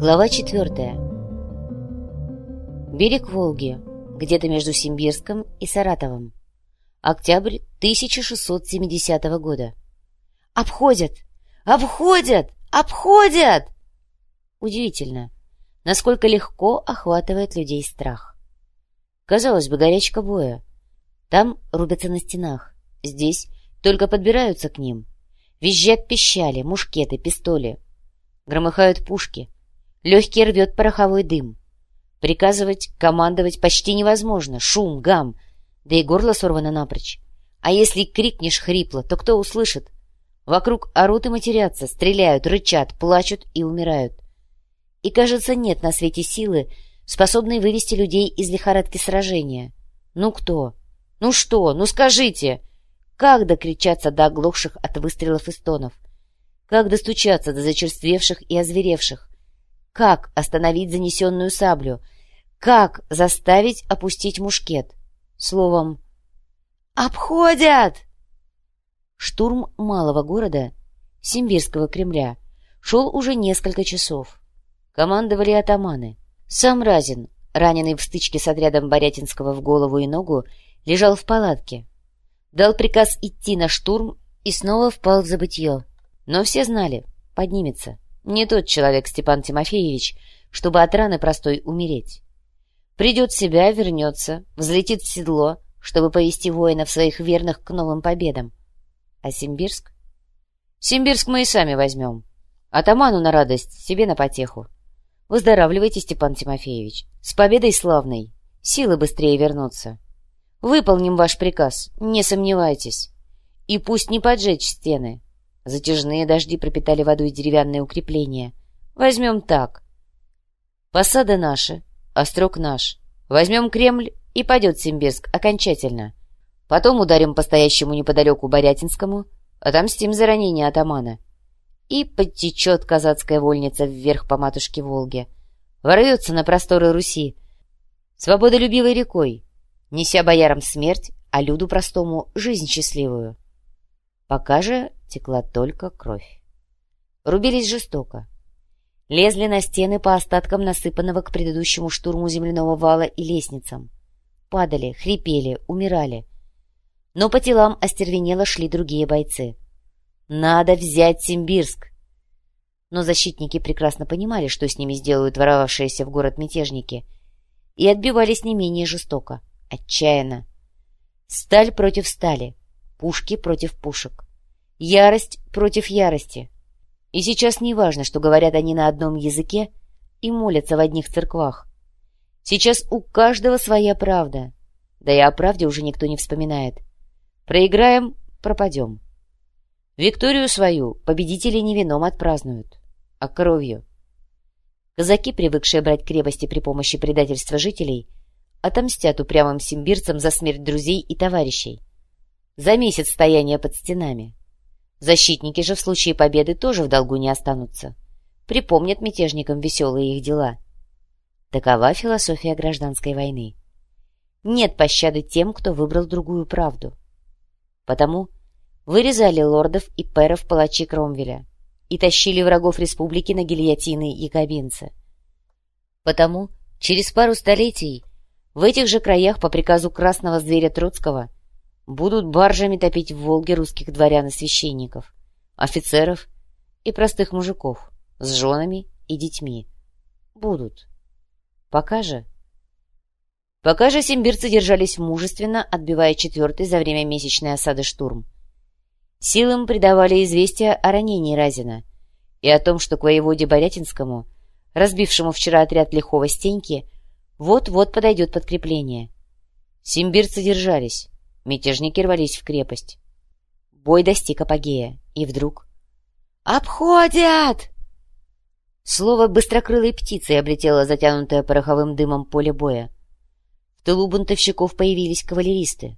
Глава четвертая. Берег Волги, где-то между Симбирском и Саратовом. Октябрь 1670 года. «Обходят! Обходят! Обходят!» Удивительно, насколько легко охватывает людей страх. Казалось бы, горячка боя. Там рубятся на стенах, здесь только подбираются к ним. Визжат пищали, мушкеты, пистоли. Громыхают пушки — Легкий рвет пороховой дым. Приказывать, командовать почти невозможно. Шум, гам, да и горло сорвано напрочь. А если крикнешь хрипло, то кто услышит? Вокруг орут и матерятся, стреляют, рычат, плачут и умирают. И, кажется, нет на свете силы, способной вывести людей из лихорадки сражения. Ну кто? Ну что? Ну скажите! Как докричаться до оглохших от выстрелов и стонов? Как достучаться до зачерствевших и озверевших? Как остановить занесенную саблю? Как заставить опустить мушкет? Словом, «Обходят!» Штурм малого города, Симбирского Кремля, шел уже несколько часов. Командовали атаманы. Сам Разин, раненый в стычке с отрядом Борятинского в голову и ногу, лежал в палатке. Дал приказ идти на штурм и снова впал в забытье. Но все знали, поднимется. Не тот человек, Степан Тимофеевич, чтобы от раны простой умереть. Придет в себя, вернется, взлетит в седло, чтобы повести воинов своих верных к новым победам. А Симбирск? Симбирск мы и сами возьмем. Атаману на радость, себе на потеху. Выздоравливайте, Степан Тимофеевич. С победой славной. Силы быстрее вернутся. Выполним ваш приказ, не сомневайтесь. И пусть не поджечь стены, Затяжные дожди пропитали водой деревянные укрепления. Возьмем так. Посада наша, острог наш. Возьмем Кремль, и пойдет Симбирск окончательно. Потом ударим по стоящему неподалеку Борятинскому, отомстим за ранение атамана. И подтечет казацкая вольница вверх по матушке Волге. Ворвется на просторы Руси, свободолюбивой рекой, неся боярам смерть, а люду простому жизнь счастливую. Пока же текла только кровь. Рубились жестоко. Лезли на стены по остаткам насыпанного к предыдущему штурму земляного вала и лестницам. Падали, хрипели, умирали. Но по телам остервенело шли другие бойцы. «Надо взять Симбирск!» Но защитники прекрасно понимали, что с ними сделают воровавшиеся в город мятежники, и отбивались не менее жестоко, отчаянно. Сталь против стали, пушки против пушек. Ярость против ярости. И сейчас не важно, что говорят они на одном языке и молятся в одних церквах. Сейчас у каждого своя правда. Да и о правде уже никто не вспоминает. Проиграем — пропадем. Викторию свою победители не вином отпразднуют, а кровью. Казаки, привыкшие брать крепости при помощи предательства жителей, отомстят упрямым симбирцам за смерть друзей и товарищей. За месяц стояния под стенами. Защитники же в случае победы тоже в долгу не останутся. Припомнят мятежникам веселые их дела. Такова философия гражданской войны. Нет пощады тем, кто выбрал другую правду. Потому вырезали лордов и перов палачи Кромвеля и тащили врагов республики на гильотины якобинцы. Потому через пару столетий в этих же краях по приказу красного зверя Троцкого будут баржами топить в Волге русских дворян и священников, офицеров и простых мужиков с женами и детьми. Будут. Пока же... Пока же симбирцы держались мужественно, отбивая четвертый за время месячной осады штурм. Силам придавали известия о ранении Разина и о том, что к воеводе Борятинскому, разбившему вчера отряд лихого Стеньки, вот-вот подойдет подкрепление. Симбирцы держались, Мятежники рвались в крепость. Бой достиг апогея, и вдруг... «Обходят!» Слово быстрокрылой птицей облетело затянутое пороховым дымом поле боя. В тылу бунтовщиков появились кавалеристы.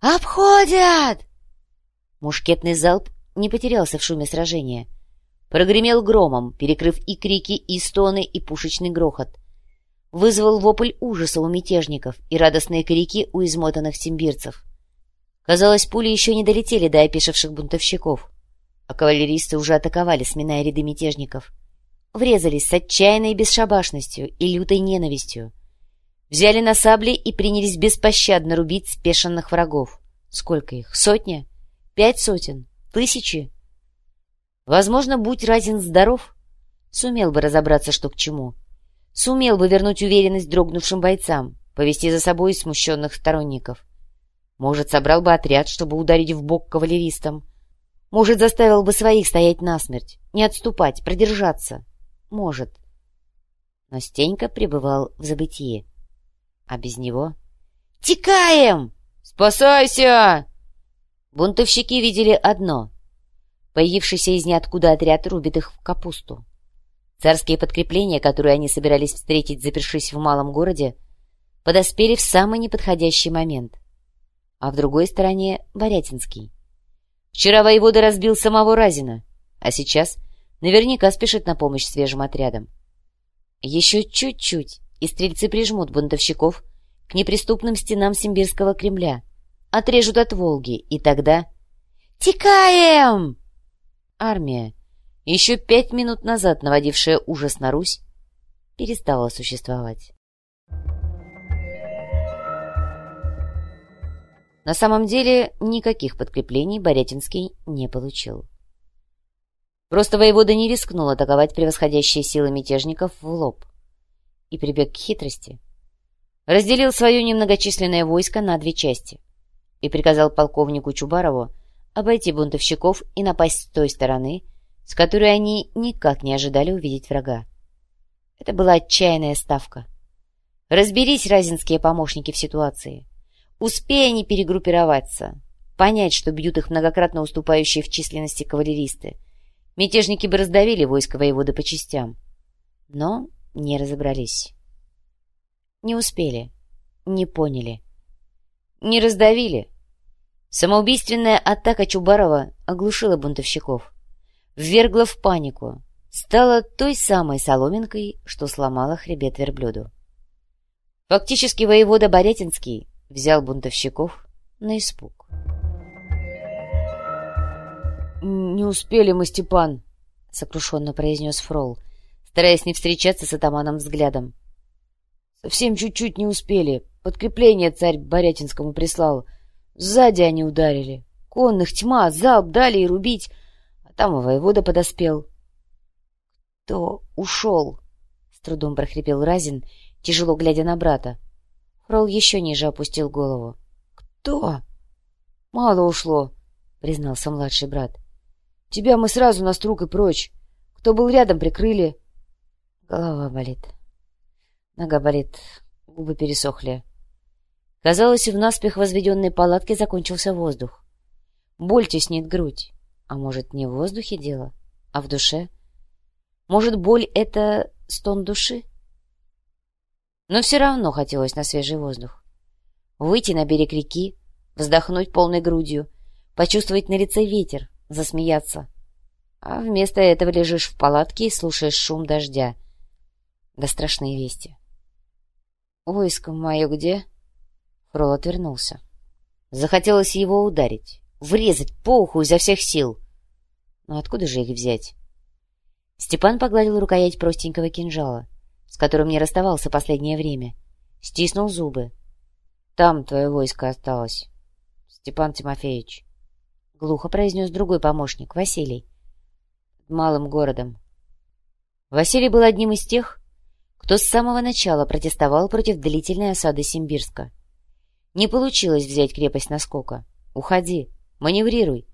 «Обходят!» Мушкетный залп не потерялся в шуме сражения. Прогремел громом, перекрыв и крики, и стоны, и пушечный грохот. Вызвал вопль ужаса у мятежников и радостные крики у измотанных симбирцев. Казалось, пули еще не долетели до опешивших бунтовщиков, а кавалеристы уже атаковали, сминая ряды мятежников. врезались с отчаянной бесшабашностью и лютой ненавистью. Взяли на сабли и принялись беспощадно рубить спешенных врагов. Сколько их? Сотня? Пять сотен? Тысячи? Возможно, будь Разин здоров, сумел бы разобраться, что к чему. Сумел бы вернуть уверенность дрогнувшим бойцам, повести за собой смущенных сторонников. Может, собрал бы отряд, чтобы ударить в бок кавалеристам. Может, заставил бы своих стоять насмерть, не отступать, продержаться. Может. Но Стенька пребывал в забытии. А без него... «Текаем! Спасайся!» Бунтовщики видели одно. Появившийся из ниоткуда отряд рубит их в капусту. Царские подкрепления, которые они собирались встретить, запершись в малом городе, подоспели в самый неподходящий момент. А в другой стороне — Борятинский. Вчера воевода разбил самого Разина, а сейчас наверняка спешит на помощь свежим отрядам. Еще чуть-чуть, и стрельцы прижмут бунтовщиков к неприступным стенам Симбирского Кремля, отрежут от Волги, и тогда... «Текаем!» Армия, еще пять минут назад наводившая ужас на Русь, перестала существовать. На самом деле никаких подкреплений Борятинский не получил. Просто воевода не рискнул атаковать превосходящие силы мятежников в лоб и прибег к хитрости. Разделил свое немногочисленное войско на две части и приказал полковнику Чубарову обойти бунтовщиков и напасть с той стороны, с которой они никак не ожидали увидеть врага. Это была отчаянная ставка. Разберись, разинские помощники, в ситуации. Успея они перегруппироваться, понять, что бьют их многократно уступающие в численности кавалеристы, мятежники бы раздавили войско воеводы по частям. Но не разобрались. Не успели, не поняли. Не раздавили. Самоубийственная атака Чубарова оглушила бунтовщиков ввергла в панику, стала той самой соломинкой, что сломала хребет верблюду. Фактически воевода Борятинский взял бунтовщиков на испуг. «Не успели мы, Степан», — сокрушенно произнес Фрол, стараясь не встречаться с атаманом взглядом. «Совсем чуть-чуть не успели. Подкрепление царь Борятинскому прислал. Сзади они ударили. Конных тьма, залп дали и рубить. Там и воевода подоспел. — Кто ушел? — с трудом прохрипел Разин, тяжело глядя на брата. Фрол еще ниже опустил голову. — Кто? — Мало ушло, — признался младший брат. — Тебя мы сразу на струк и прочь. Кто был рядом, прикрыли. Голова болит. Нога болит. Губы пересохли. Казалось, в наспех возведенной палатке закончился воздух. Боль теснит грудь. А может, не в воздухе дело, а в душе? Может, боль — это стон души? Но все равно хотелось на свежий воздух. Выйти на берег реки, вздохнуть полной грудью, почувствовать на лице ветер, засмеяться. А вместо этого лежишь в палатке и слушаешь шум дождя. Да страшные вести. «Войско мое где?» Фрол отвернулся. Захотелось его ударить врезать по уху изо всех сил. Но откуда же их взять? Степан погладил рукоять простенького кинжала, с которым не расставался последнее время. Стиснул зубы. «Там твое войско осталось, Степан Тимофеевич», — глухо произнес другой помощник, Василий. «Малым городом». Василий был одним из тех, кто с самого начала протестовал против длительной осады Симбирска. Не получилось взять крепость наскока. Уходи. Маневрируй.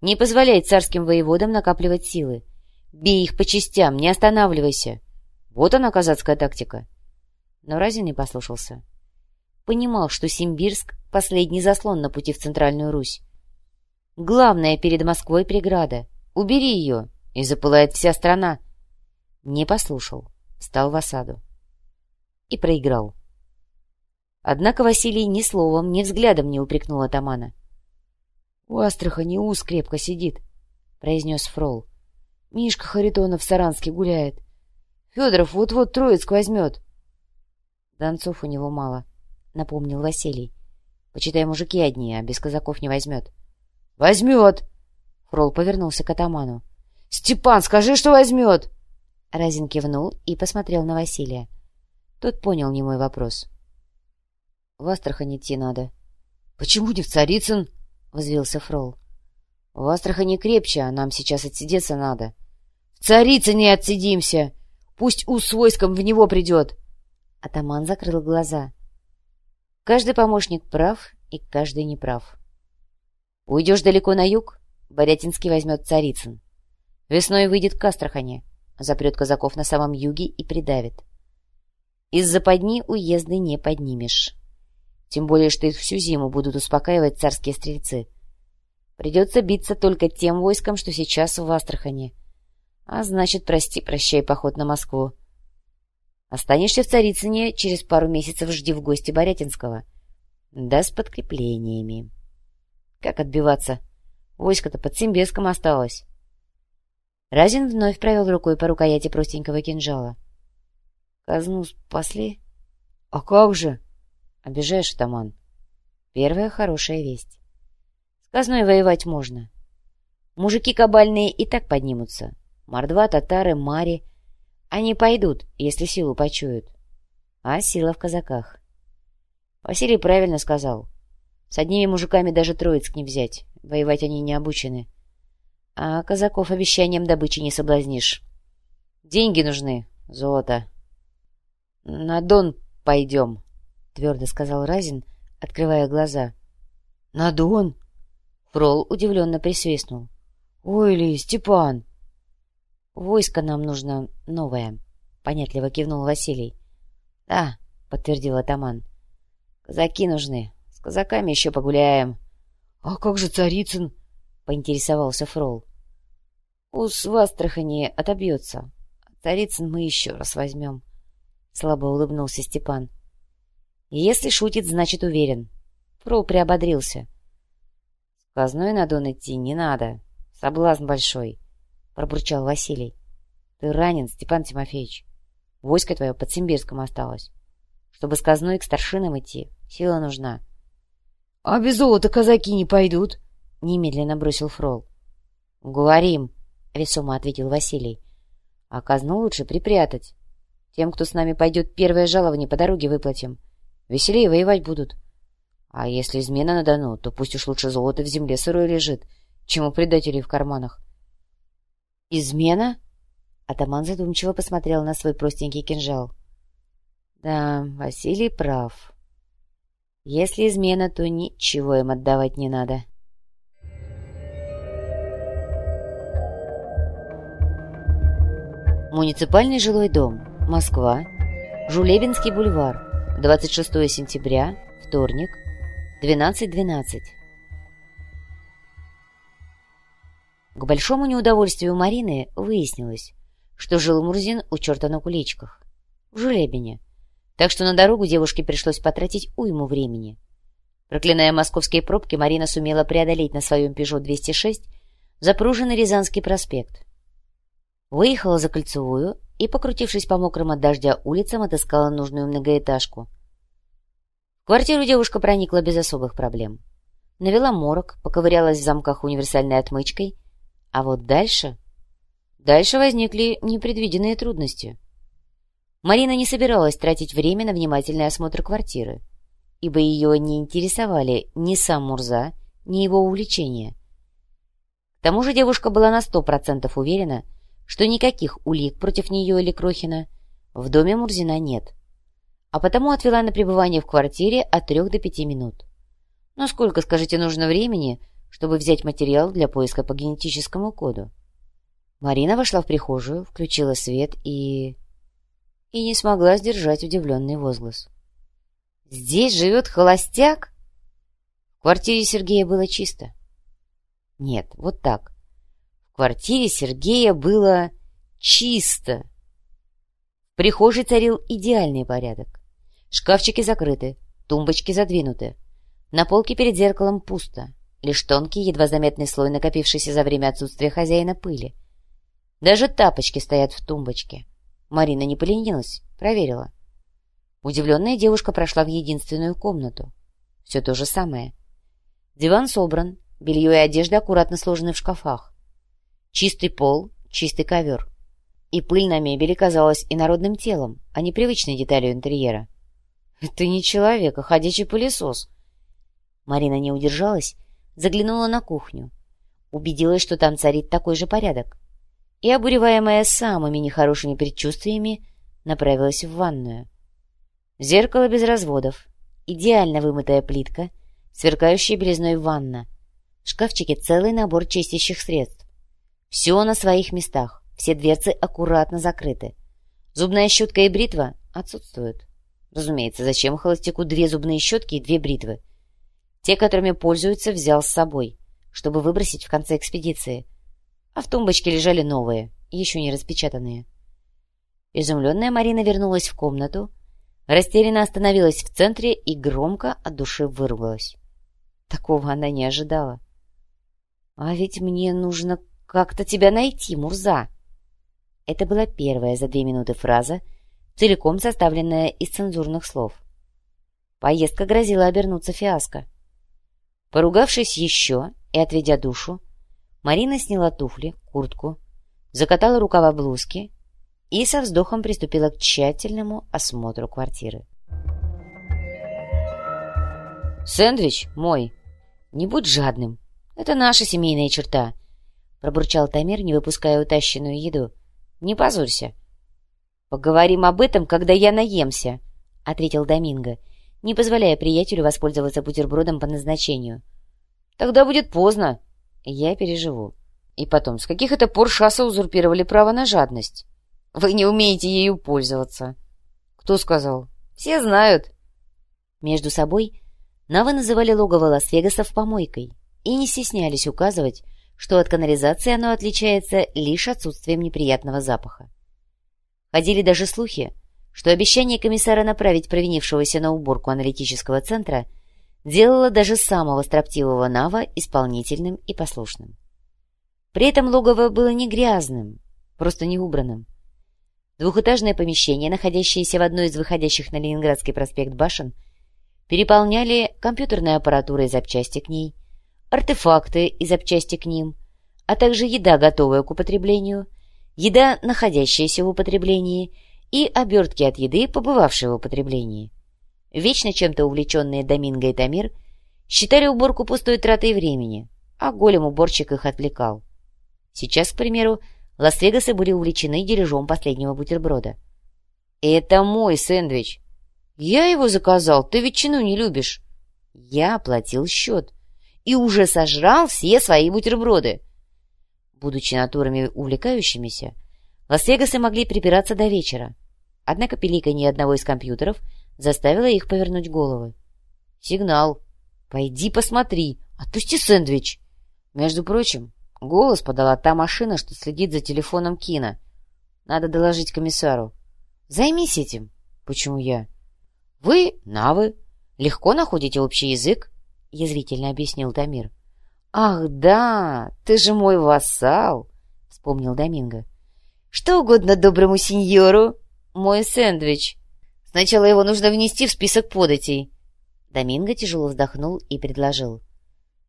Не позволяй царским воеводам накапливать силы. Бей их по частям, не останавливайся. Вот она, казацкая тактика. Но Разин не послушался. Понимал, что Симбирск — последний заслон на пути в Центральную Русь. Главная перед Москвой преграда. Убери ее, и запылает вся страна. Не послушал, стал в осаду. И проиграл. Однако Василий ни словом, ни взглядом не упрекнул атамана. — У Астрахани ус крепко сидит, — произнес Фрол. — Мишка Харитонов в Саранске гуляет. Федоров вот-вот Троицк возьмет. — Донцов у него мало, — напомнил Василий. — Почитай, мужики одни, а без казаков не возьмет. — Возьмет! — Фрол повернулся к атаману. — Степан, скажи, что возьмет! Разин кивнул и посмотрел на Василия. Тот понял не мой вопрос. «В Астрахань идти надо». «Почему не в Царицын?» — взвился Фрол. «В Астрахани крепче, а нам сейчас отсидеться надо». «В Царицыне отсидимся! Пусть у с войском в него придет!» Атаман закрыл глаза. Каждый помощник прав, и каждый не прав. Уйдешь далеко на юг, Борятинский возьмет Царицын. Весной выйдет к Астрахани, запрет казаков на самом юге и придавит. Из западни уезды не поднимешь. Тем более, что их всю зиму будут успокаивать царские стрельцы. Придется биться только тем войском, что сейчас в Астрахани. А значит, прости-прощай поход на Москву. Останешься в Царицыне, через пару месяцев жди в гости Борятинского. Да с подкреплениями. Как отбиваться? Войско-то под Симбеском осталось. Разин вновь провел рукой по рукояти простенького кинжала. Казну спасли? А как же? Обижаешь, атаман. Первая хорошая весть. С казной воевать можно. Мужики кабальные и так поднимутся. Мордва, татары, мари — они пойдут, если силу почуют. А сила в казаках. Василий правильно сказал. С одними мужиками даже Троицк не взять. Воевать они не обучены. А казаков обещанием добычи не соблазнишь. Деньги нужны, золото. — На Дон пойдем, — твердо сказал Разин, открывая глаза. — На Дон? Фрол удивленно присвистнул. — Ой ли, Степан! — «Войско нам нужно новое», — понятливо кивнул Василий. «Да», — подтвердил атаман. «Казаки нужны. С казаками еще погуляем». «А как же Царицын?» — поинтересовался Фрол. «Ус в Астрахани отобьется. Царицын мы еще раз возьмем», — слабо улыбнулся Степан. «Если шутит, значит уверен». Фрол приободрился. «С казной на Дон идти не надо. Соблазн большой пробурчал Василий. — Ты ранен, Степан Тимофеевич. Войско твое под Симбирском осталось. Чтобы с казной к старшинам идти, сила нужна. — А без золота казаки не пойдут? — немедленно бросил Фрол. — Говорим, — весомо ответил Василий. — А казну лучше припрятать. Тем, кто с нами пойдет, первое жалование по дороге выплатим. Веселее воевать будут. А если измена на Дону, то пусть уж лучше золото в земле сырой лежит, чем у предателей в карманах. «Измена?» Атаман задумчиво посмотрел на свой простенький кинжал. «Да, Василий прав. Если измена, то ничего им отдавать не надо». Муниципальный жилой дом. Москва. Жулебинский бульвар. 26 сентября. Вторник. 12.12. .12. К большому неудовольствию Марины выяснилось, что жил Мурзин у черта на куличках, в Жулебине, так что на дорогу девушке пришлось потратить уйму времени. Проклиная московские пробки, Марина сумела преодолеть на своем «Пежо-206» запруженный Рязанский проспект. Выехала за Кольцевую и, покрутившись по мокрым от дождя улицам, отыскала нужную многоэтажку. В квартиру девушка проникла без особых проблем. Навела морок, поковырялась в замках универсальной отмычкой — а вот дальше... Дальше возникли непредвиденные трудности. Марина не собиралась тратить время на внимательный осмотр квартиры, ибо ее не интересовали ни сам Мурза, ни его увлечения. К тому же девушка была на сто процентов уверена, что никаких улик против нее или Крохина в доме Мурзина нет, а потому отвела на пребывание в квартире от трех до пяти минут. Но сколько, скажите, нужно времени, чтобы взять материал для поиска по генетическому коду. Марина вошла в прихожую, включила свет и... и не смогла сдержать удивленный возглас. «Здесь живет холостяк?» В квартире Сергея было чисто. Нет, вот так. В квартире Сергея было чисто. В прихожей царил идеальный порядок. Шкафчики закрыты, тумбочки задвинуты. На полке перед зеркалом пусто лишь тонкий, едва заметный слой, накопившийся за время отсутствия хозяина пыли. Даже тапочки стоят в тумбочке. Марина не поленилась, проверила. Удивленная девушка прошла в единственную комнату. Все то же самое. Диван собран, белье и одежда аккуратно сложены в шкафах. Чистый пол, чистый ковер. и пыль на мебели казалась инородным телом, а не привычной деталью интерьера. «Это не человек, а ходячий пылесос!» Марина не удержалась, заглянула на кухню, убедилась, что там царит такой же порядок, и, обуреваемая самыми нехорошими предчувствиями, направилась в ванную. Зеркало без разводов, идеально вымытая плитка, сверкающая белизной ванна, в шкафчике целый набор чистящих средств. Все на своих местах, все дверцы аккуратно закрыты. Зубная щетка и бритва отсутствуют. Разумеется, зачем холостяку две зубные щетки и две бритвы? Те, которыми пользуются, взял с собой, чтобы выбросить в конце экспедиции. А в тумбочке лежали новые, еще не распечатанные. Изумленная Марина вернулась в комнату, растерянно остановилась в центре и громко от души выругалась. Такого она не ожидала. «А ведь мне нужно как-то тебя найти, Мурза!» Это была первая за две минуты фраза, целиком составленная из цензурных слов. Поездка грозила обернуться фиаско. Поругавшись еще и отведя душу, Марина сняла туфли, куртку, закатала рукава блузки и со вздохом приступила к тщательному осмотру квартиры. «Сэндвич мой. Не будь жадным. Это наша семейная черта», — пробурчал Тамир, не выпуская утащенную еду. «Не позорься». «Поговорим об этом, когда я наемся», — ответил Доминго, не позволяя приятелю воспользоваться бутербродом по назначению. «Тогда будет поздно. Я переживу. И потом, с каких это пор шасса узурпировали право на жадность?» Вы не умеете ею пользоваться. Кто сказал? Все знают. Между собой Навы называли логово Лас-Вегасов помойкой и не стеснялись указывать, что от канализации оно отличается лишь отсутствием неприятного запаха. Ходили даже слухи, что обещание комиссара направить провинившегося на уборку аналитического центра делало даже самого строптивого Нава исполнительным и послушным. При этом логово было не грязным, просто не убранным. Двухэтажное помещение, находящееся в одной из выходящих на Ленинградский проспект башен, переполняли компьютерная аппаратура и запчасти к ней, артефакты и запчасти к ним, а также еда, готовая к употреблению, еда, находящаяся в употреблении, и обертки от еды, побывавшие в употреблении. Вечно чем-то увлеченные Доминго и Тамир считали уборку пустой тратой времени, а голем-уборщик их отвлекал. Сейчас, к примеру, Лас-Вегасы были увлечены дележом последнего бутерброда. «Это мой сэндвич!» «Я его заказал, ты ветчину не любишь!» «Я оплатил счет и уже сожрал все свои бутерброды!» Будучи натурами увлекающимися, Лас-Вегасы могли припираться до вечера. Однако пиликанье одного из компьютеров заставило их повернуть головы. «Сигнал! Пойди посмотри! Отпусти сэндвич!» Между прочим, Голос подала та машина, что следит за телефоном Кина. Надо доложить комиссару. Займись этим. Почему я? Вы, навы, легко находите общий язык, язвительно объяснил Дамир. Ах, да, ты же мой вассал, вспомнил Доминго. Что угодно доброму сеньору. Мой сэндвич. Сначала его нужно внести в список податей. Доминго тяжело вздохнул и предложил.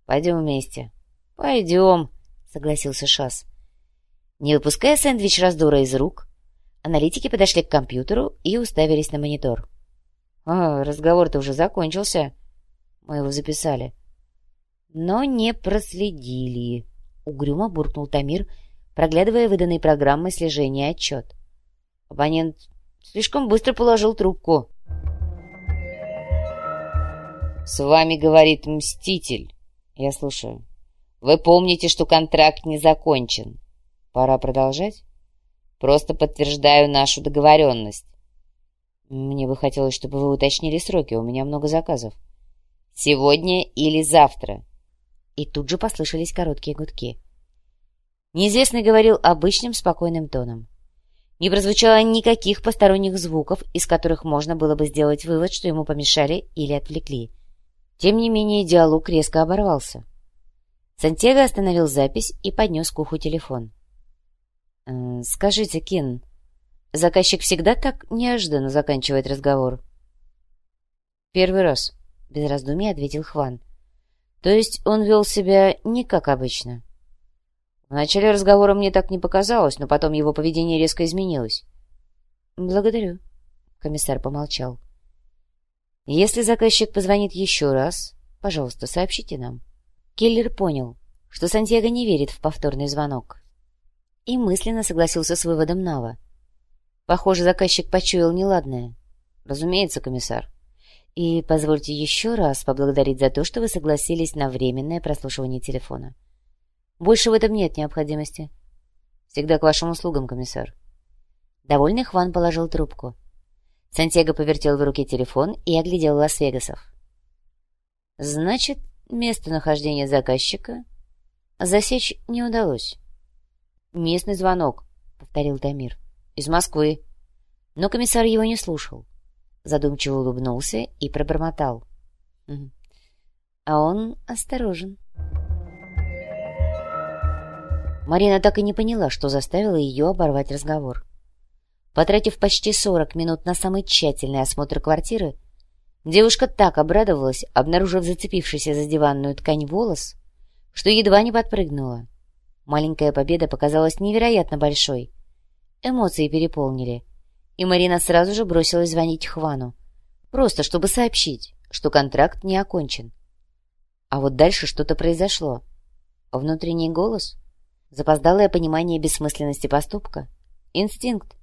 Пойдем вместе. Пойдем, — согласился Шас. Не выпуская сэндвич раздора из рук, аналитики подошли к компьютеру и уставились на монитор. «А, разговор-то уже закончился. Мы его записали». «Но не проследили», — угрюмо буркнул Тамир, проглядывая выданной программой слежения отчет. Абонент слишком быстро положил трубку. «С вами говорит Мститель. Я слушаю». Вы помните, что контракт не закончен. Пора продолжать? Просто подтверждаю нашу договоренность. Мне бы хотелось, чтобы вы уточнили сроки, у меня много заказов. Сегодня или завтра. И тут же послышались короткие гудки. Неизвестный говорил обычным спокойным тоном. Не прозвучало никаких посторонних звуков, из которых можно было бы сделать вывод, что ему помешали или отвлекли. Тем не менее, диалог резко оборвался. Сантьяго остановил запись и поднес к уху телефон. «Э, «Скажите, Кин, заказчик всегда так неожиданно заканчивает разговор?» «Первый раз», — без раздумий ответил Хван. «То есть он вел себя не как обычно?» В начале разговора мне так не показалось, но потом его поведение резко изменилось. «Благодарю», — комиссар помолчал. «Если заказчик позвонит еще раз, пожалуйста, сообщите нам». Келлер понял, что Сантьяго не верит в повторный звонок. И мысленно согласился с выводом Нава. Похоже, заказчик почуял неладное. «Разумеется, комиссар». И позвольте еще раз поблагодарить за то, что вы согласились на временное прослушивание телефона. Больше в этом нет необходимости. Всегда к вашим услугам, комиссар. Довольный Хван положил трубку. Сантьяго повертел в руке телефон и оглядел Лас-Вегасов. Значит, местонахождение заказчика засечь не удалось. «Местный звонок», — повторил Дамир. «Из Москвы». Но комиссар его не слушал задумчиво улыбнулся и пробормотал. А он осторожен. Марина так и не поняла, что заставило ее оборвать разговор. Потратив почти сорок минут на самый тщательный осмотр квартиры, девушка так обрадовалась, обнаружив зацепившийся за диванную ткань волос, что едва не подпрыгнула. Маленькая победа показалась невероятно большой. Эмоции переполнили — и Марина сразу же бросилась звонить Хвану, просто чтобы сообщить, что контракт не окончен. А вот дальше что-то произошло. Внутренний голос? Запоздалое понимание бессмысленности поступка? Инстинкт?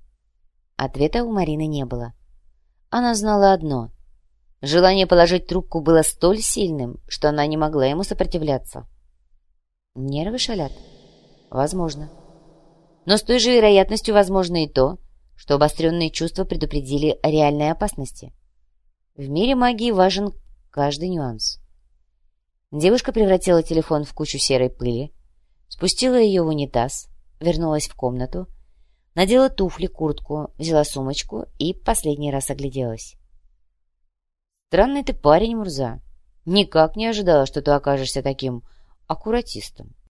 Ответа у Марины не было. Она знала одно. Желание положить трубку было столь сильным, что она не могла ему сопротивляться. Нервы шалят? Возможно. Но с той же вероятностью возможно и то, что обостренные чувства предупредили о реальной опасности. В мире магии важен каждый нюанс. Девушка превратила телефон в кучу серой пыли, спустила ее в унитаз, вернулась в комнату, надела туфли, куртку, взяла сумочку и последний раз огляделась. «Странный ты парень, Мурза. Никак не ожидала, что ты окажешься таким аккуратистом».